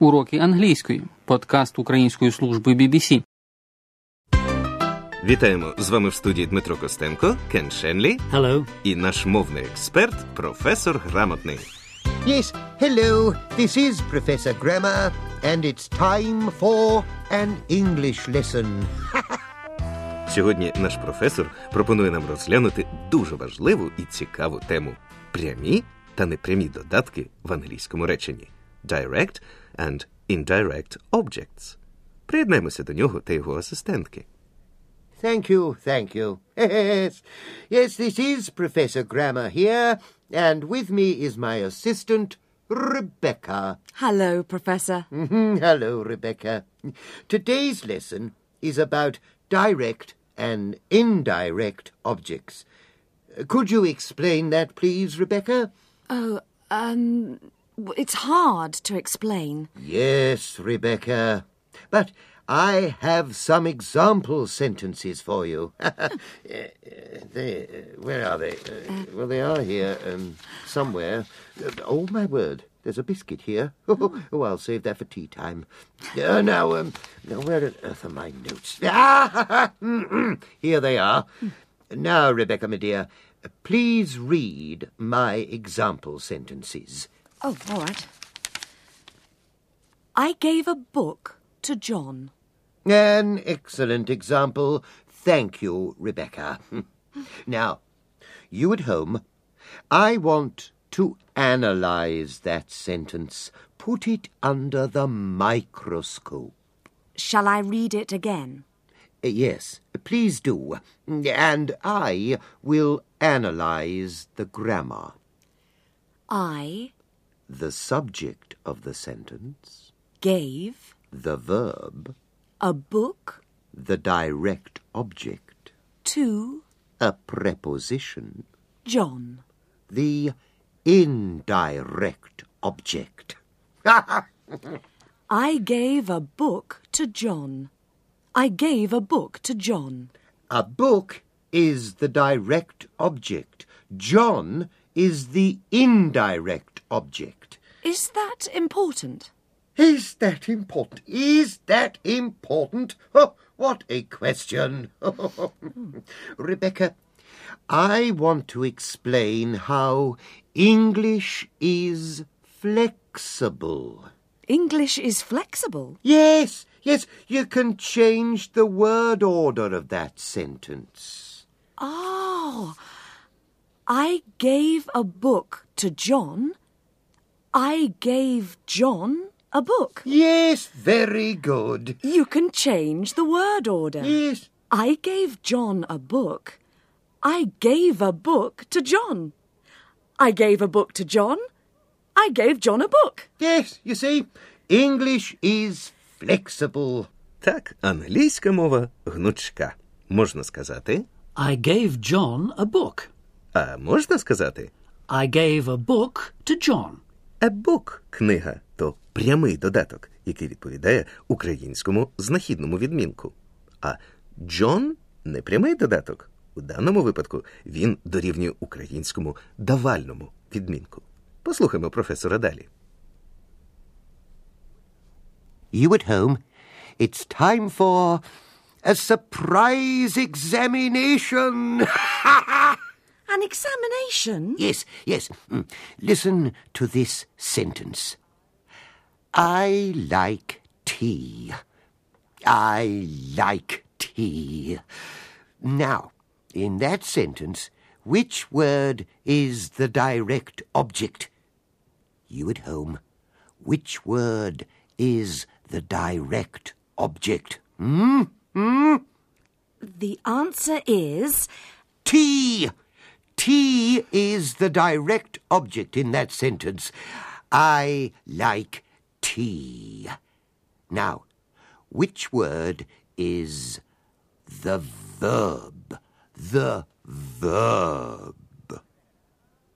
Уроки англійської. Подкаст Української служби BBC. Вітаємо з вами в студії Дмитро Костенко, Кен Шенлі Hello. і наш мовний експерт, професор грамотний. Yes, hello, this is Professor Grammar, and it's time for an English lesson. Сьогодні наш професор пропонує нам розглянути дуже важливу і цікаву тему прямі та непрямі додатки в англійському реченні direct and indirect objects. Приєднаємося до нього та його асистентки. Thank you, thank you. Yes, yes, this is Professor Grammar here, and with me is my assistant, Rebecca. Hello, Professor. Mhm, Hello, Rebecca. Today's lesson is about direct and indirect objects. Uh, Could you explain that, please, Rebecca? Oh, um, w- it's hard to explain. Yes, Rebecca. But I have some example sentences for you. Uh, uh, they, uh, where are they? Uh, well, they are here um, somewhere. Uh, oh, my word. There's a biscuit here. Oh, I'll save that for tea time. Uh, now, um, now, where on earth are my notes? Ah, here they are. Now, Rebecca, my dear, please read my example sentences. Oh, all right. I gave a book to John. An excellent example. Thank you, Rebecca. now, you at home, I want to analyze that sentence. Put it under the microscope. Shall I read it again? Uh, Yes, please do. And I will analyze the grammar. I The subject of the sentence, gave the verb, a book the direct object, to a preposition, John. the indirect object. I gave a book to John. I gave a book to John. A book is the direct object. John is the indirect object. Is that important? Is that important? Is that important? Oh, what a question. Rebecca, I want to explain how English is flexible. English is flexible. Yes, yes, you can change the word order of that sentence. Oh, I gave a book to John. I gave John a book. Yes, very good. You can change the word order. Yes, I gave John a book. I gave a book to John. I gave a book to John. I gave John a book. yes, you see, English is flexible. Так, англійська мова гнучка. Можна сказати, I gave John a book. а можна сказати I gave a book to John. A book – книга, то прямий додаток, який відповідає українському знахідному відмінку. А John – непрямий додаток. У даному випадку він дорівнює українському давальному відмінку. Послухаймо професора далі. You at home, it's time for a surprise examination. An examination? yes, yes. Mm. Listen to this sentence. I like tea. I like tea. Now, in that sentence, which word is the direct object? You at home, which word is the direct object? Hmm? Hmm? The answer is Tea. Tea is the direct object in that sentence. I like tea. Now, which word is the verb? The verb.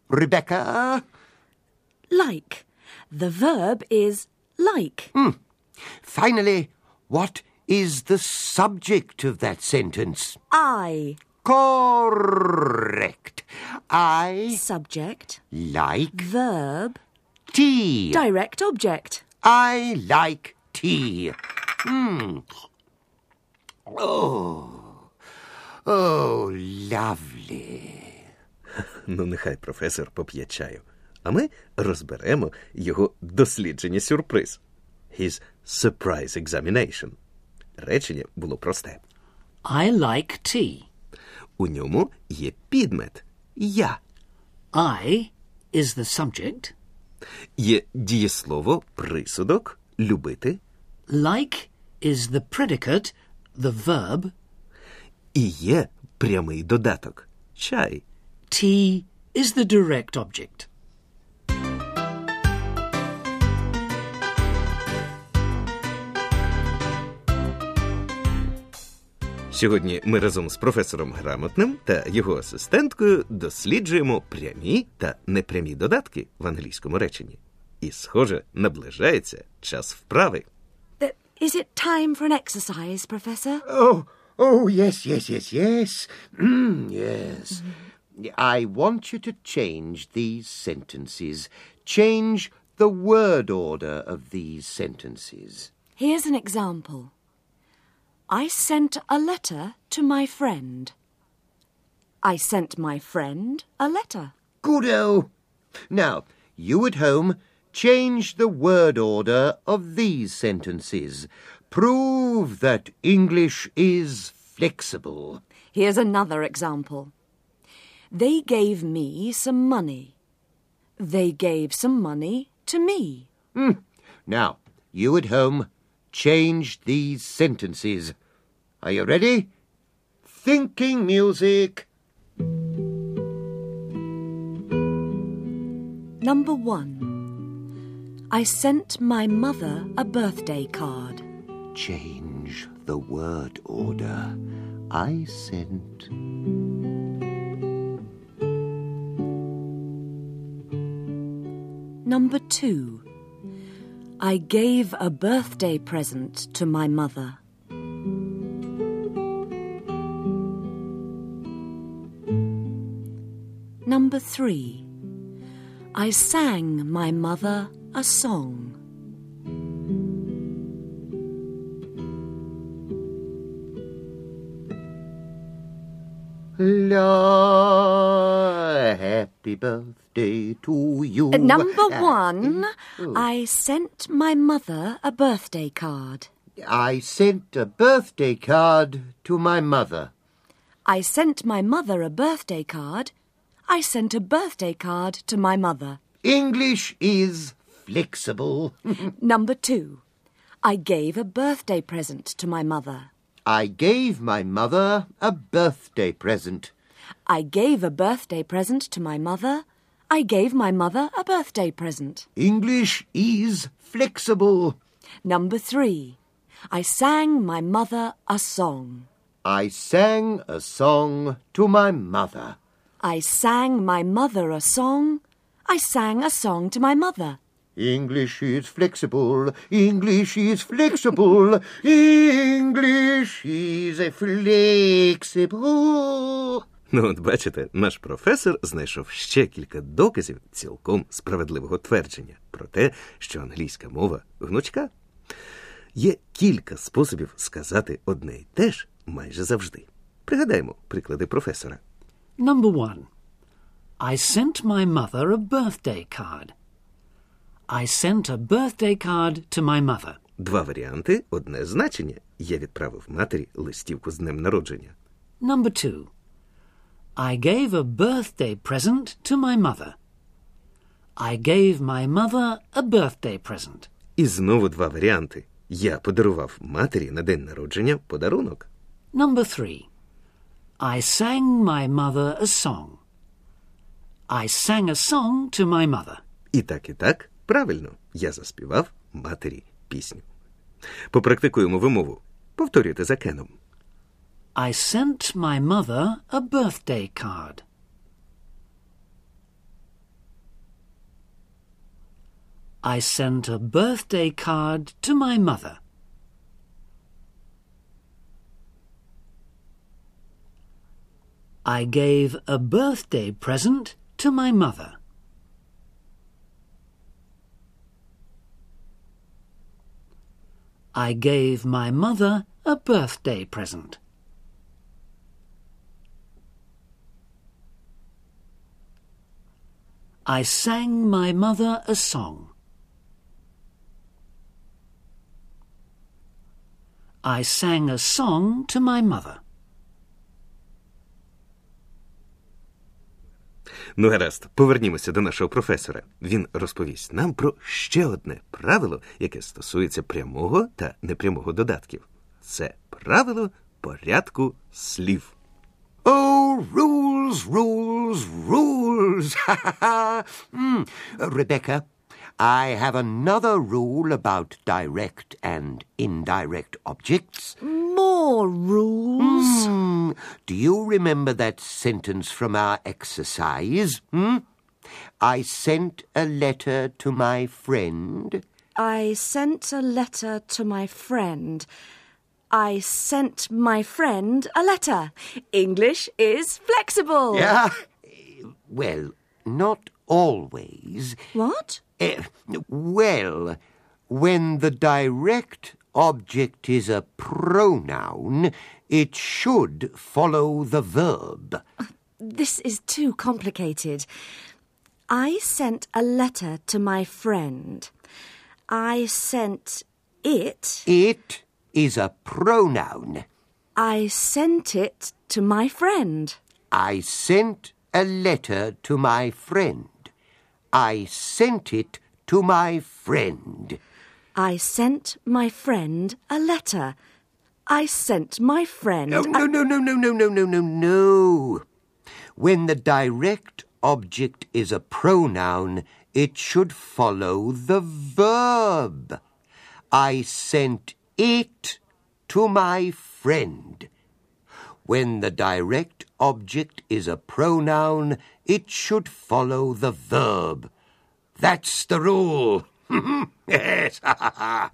Rebecca? like. The verb is like. Hmm. Finally, what is the subject of that sentence? I. Correct. I Subject. like Verb. tea. Direct object. I like tea. Mm. Oh, oh, lovely. Ну, нехай професор поп'є чаю. А ми розберемо його дослідження сюрприз. His surprise examination. Речення було просте. I like tea. У ньому є підмет я. I is the subject. Є дієслово присудок любити Like is the predicate, the verb. і є прямий додаток чай. Tea is the direct object. Сьогодні ми разом з професором Грамотним та його асистенткою досліджуємо прямі та непрямі додатки в англійському реченні. І, схоже, наближається час вправи. Is it time for an exercise, Professor? Oh, oh, yes, yes, yes, yes. Mm, yes. I want you to change these sentences. Change the word order of these sentences. Here's an example. I sent a letter to my friend. I sent my friend a letter. Goodo! Now, you at home, change the word order of these sentences. Prove that English is flexible. Here's another example. They gave me some money. They gave some money to me. Hmm. Now, you at home, change these sentences. Are you ready? Thinking music. Number one. I sent my mother a birthday card. Change the word order. I sent. Number two. I gave a birthday present to my mother. Number three. I sang my mother a song. La happy birthday to you. Uh, Number one. I sent my mother a birthday card. I sent a birthday card to my mother. I sent my mother a birthday card. I sent a birthday card to my mother. English is flexible. Number two. I gave a birthday present to my mother. I gave my mother a birthday present. I gave a birthday present to my mother. I gave my mother a birthday present. English is flexible. Number three. I sang my mother a song. I sang a song to my mother. I sang my mother a song. I sang a song to my mother. English is flexible. English is flexible. English is a flexible. Ну, от бачите, наш професор знайшов ще кілька доказів цілком справедливого твердження про те, що англійська мова гнучка. Є кілька способів сказати одне й те ж майже завжди. Пригадаємо приклади професора. Number one. I sent my mother a birthday card. I sent a birthday card to my mother. Два варіанти, одне значення. Я відправив матері листівку з днем народження. Number two. I gave a birthday present to my mother. I gave my mother a birthday present. І знову два варіанти. Я подарував матері на день народження подарунок. Number three. I sang my mother a song. I sang a song to my mother. І так, і так, правильно, я заспівав матері пісню. Попрактикуємо вимову. Повторюйте за Кеном. I sent my mother a birthday card. I sent a birthday card to my mother. I gave a birthday present to my mother. I gave my mother a birthday present. I sang my mother a song. I sang a song to my mother. Ну, гаразд, повернімося до нашого професора. Він розповість нам про ще одне правило, яке стосується прямого та непрямого додатків. Це правило порядку слів. Oh, rules, rules, rules. mm. Rebecca, I have another rule about direct and indirect objects. More rules. Do you remember that sentence from our exercise? Hmm? I sent a letter to my friend. I sent a letter to my friend. I sent my friend a letter. English is flexible. Yeah. Well, not always. What? Eh, well, when the direct object is a pronoun, it should follow the verb. This is too complicated. I sent a letter to my friend. I sent it. It is a pronoun. I sent it to my friend. I sent a letter to my friend. I sent it to my friend. I sent my friend a letter. I sent my friend. No, no, no, no, no, no, no, no, no, no. When the direct object is a pronoun, it should follow the verb. I sent it to my friend. When the direct object is a pronoun, it should follow the verb. That's the rule.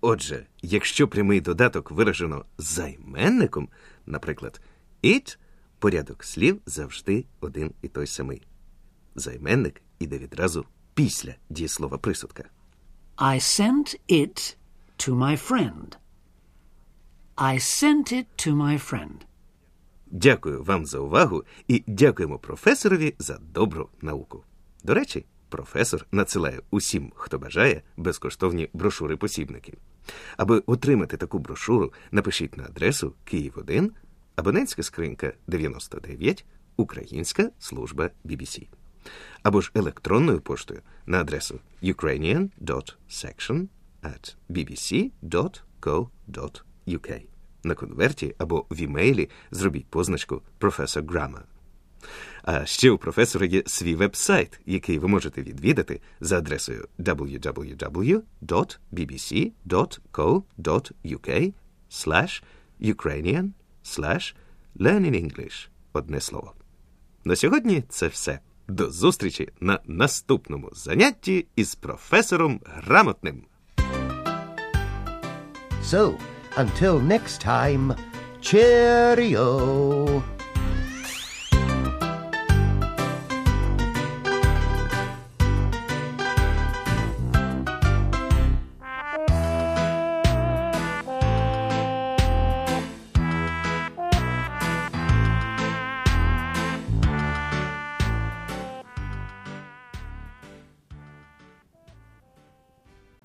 Отже, якщо прямий додаток виражено займенником, наприклад, it, порядок слів завжди один і той самий. Займенник іде відразу після дієслова присудка. I sent it to my friend. I sent it to my friend. Дякую вам за увагу і дякуємо професорові за добру науку. До речі, професор надсилає усім, хто бажає, безкоштовні брошури-посібники. Аби отримати таку брошуру, напишіть на адресу Київ 1, абонентська скринька 99, Українська служба BBC. Або ж електронною поштою на адресу ukrainian.section at bbc.co.uk. На конверті або в імейлі зробіть позначку професор Грама. А ще у професора є свій веб-сайт, який ви можете відвідати за адресою www.bbc.co.uk Ukrainian Learning English. Одне слово. На сьогодні це все. До зустрічі на наступному занятті із професором Грамотним. So, until next time, cheerio.